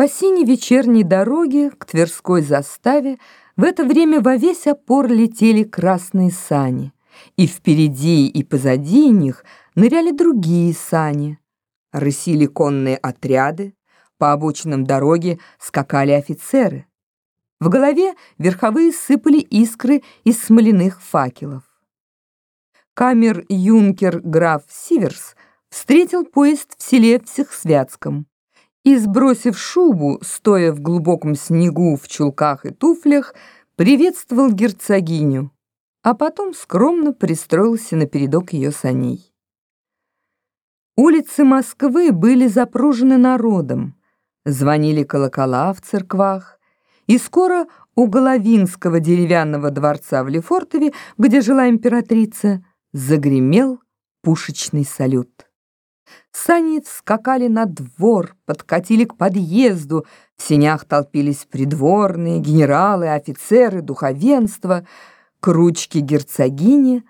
По синей вечерней дороге к Тверской заставе в это время во весь опор летели красные сани, и впереди и позади них ныряли другие сани. Рысили конные отряды, по обочинам дороги скакали офицеры. В голове верховые сыпали искры из смоляных факелов. Камер-юнкер граф Сиверс встретил поезд в селе Всехсвятском и, сбросив шубу, стоя в глубоком снегу в чулках и туфлях, приветствовал герцогиню, а потом скромно пристроился на передок ее саней. Улицы Москвы были запружены народом, звонили колокола в церквах, и скоро у Головинского деревянного дворца в Лефортове, где жила императрица, загремел пушечный салют. Сани вскакали на двор, подкатили к подъезду. В сенях толпились придворные, генералы, офицеры, духовенство. К ручке герцогини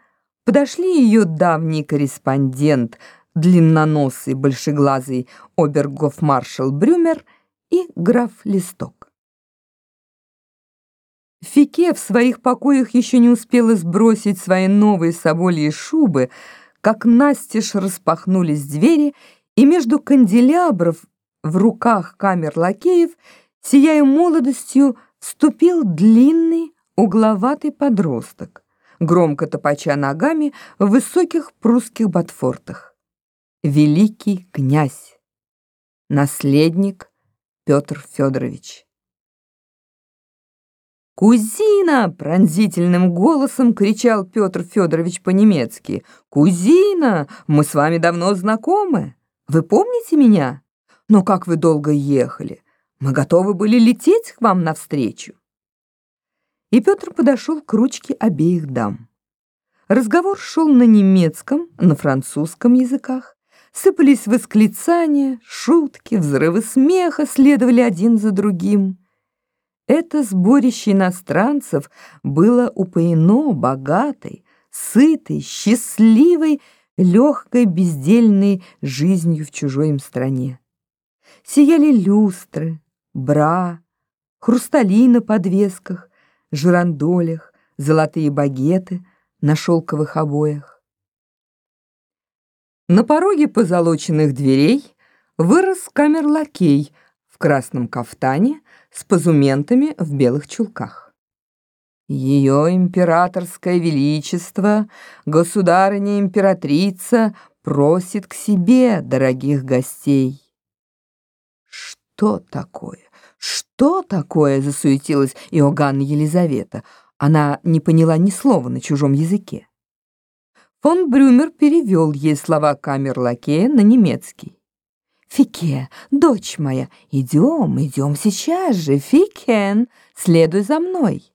подошли ее давний корреспондент, длинноносый, большеглазый обергофмаршал Брюмер и граф Листок. Фике в своих покоях еще не успела сбросить свои новые собольи шубы, как настежь распахнулись двери, и между канделябров в руках камер лакеев, сияя молодостью, вступил длинный угловатый подросток, громко топача ногами в высоких прусских ботфортах. Великий князь, наследник Петр Федорович. «Кузина!» — пронзительным голосом кричал Петр Федорович по-немецки. «Кузина! Мы с вами давно знакомы. Вы помните меня? Но как вы долго ехали? Мы готовы были лететь к вам навстречу». И Петр подошел к ручке обеих дам. Разговор шел на немецком, на французском языках. Сыпались восклицания, шутки, взрывы смеха следовали один за другим. Это сборище иностранцев было упоено богатой, сытой, счастливой, легкой, бездельной жизнью в чужой им стране. Сияли люстры, бра, хрустали на подвесках, жирандолях, золотые багеты на шелковых обоях. На пороге позолоченных дверей вырос камерлакей в красном кафтане, с позументами в белых чулках. Ее императорское величество, государыня-императрица, просит к себе дорогих гостей. Что такое? Что такое? Засуетилась Иоганна Елизавета. Она не поняла ни слова на чужом языке. Фон Брюмер перевел ей слова камер-лакея на немецкий. Фике, дочь моя, идем, идем сейчас же, Фикен, следуй за мной.